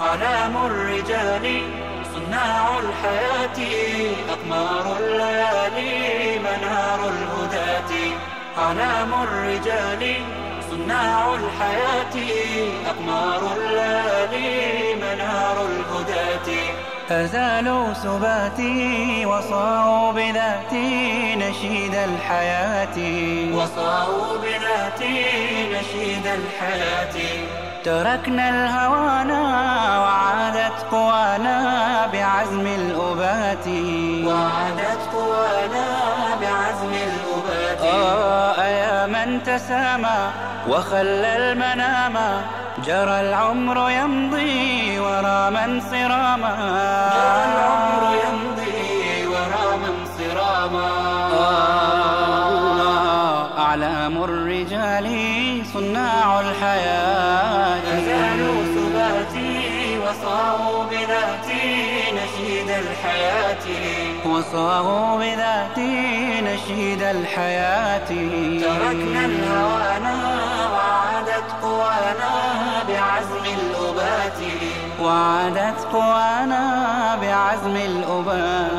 أعلام الرجال صناع الحياة أقمار الليالي منار الهداة. أعلام الرجال صناع الحياة أقمار الليالي منار الهداة. أزالوا سباتي وصاروا بذاتي نشيد الحياة. وصاروا بذاتي نشيد الحياة. تركنا الهوانا الأبات وعادت قوانا بعزم الأبات آه يا من تسامى وخلى المنام. جرى العمر يمضي ورا من صراما. جرى العمر يمضي ورا من صراما. آه أعلام الرجال صناع الحياة. أزالوا ثباتي وصاروا بذاتي نشيد الحياة. وصاروا بذاتي نشيد الحياة. تركنا الهوانا وعادت قوانا بعزم الأبات. وعادت قوانا بعزم الأبات.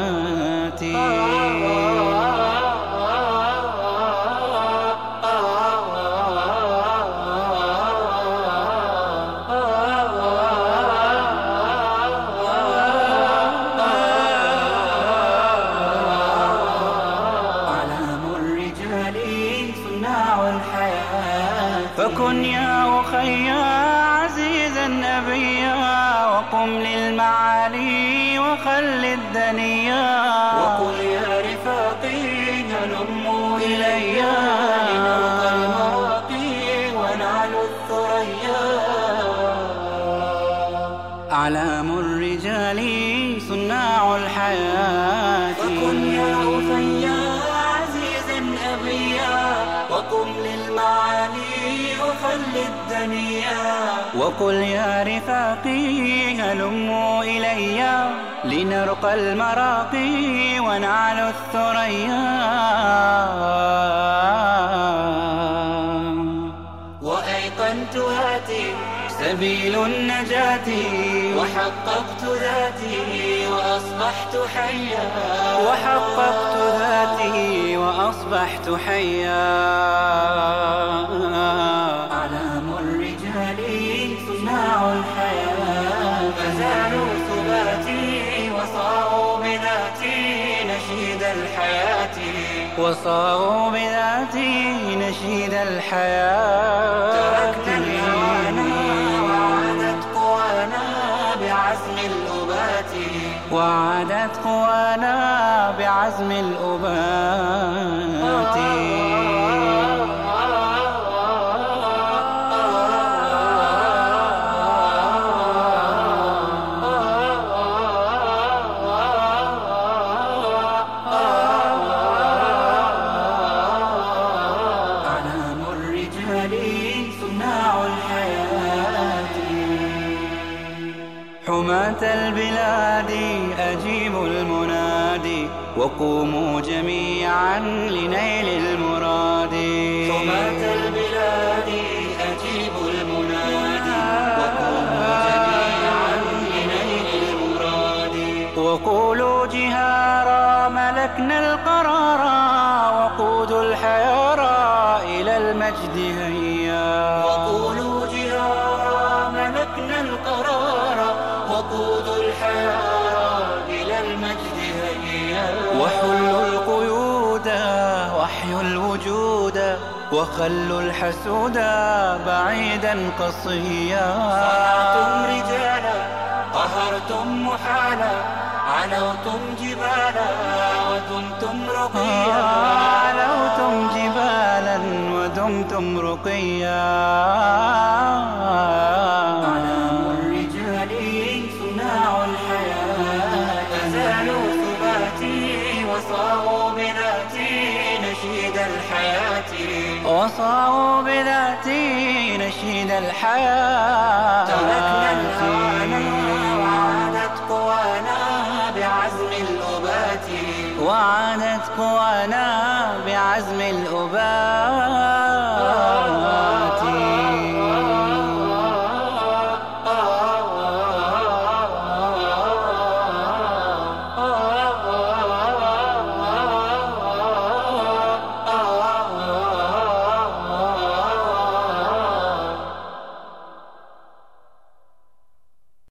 صناع الحياة فكن يا أخي عزيزا نبيا وقم للمعالي وخل الدنيا. وقل يا رفاقي هلموا إلي. لنرقى المراقي ونعلو الثريا. أعلام الرجال صناع الحياة. فكن يا أخي عزيزا أبيا وقم للمعالي وخل الدنيا. وقل يا رفاقي هلموا إلي. لنرقى المراقي ونعلو الثريا. سبيل النجاة. وحققت ذاتي وأصبحت حيا. وحققت ذاتي وأصبحت حيا. أعلام الرجال صناع الحياة. فزالوا ثباتي وصاروا بذاتي نشيد الحياة. وصاروا بذاتي نشيد الحياة. حماة البلاد أجيبوا المنادي وقوموا جميعا لنيل المراد. حماة البلاد أجيبوا المنادي وقوموا جميعا لنيل المراد. وقولوا جهارا ملكنا القرارا وقود الحيارى إلى المجد هيا. الوجود وخلوا الحسود بعيدا قصيا. صنعتم رجالا قهرتم محالا علوتم جبالا ودمتم رقيا. علوتم جبالا ودمتم رقيا. الحياة. وصاروا بذاتي نشيد الحياة. تركنا الهوانا وعادت قوانا بعزم الأبات. وعادت قوانا بعزم الأبات.